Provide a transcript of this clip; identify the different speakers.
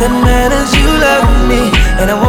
Speaker 1: that matters. You love me, and I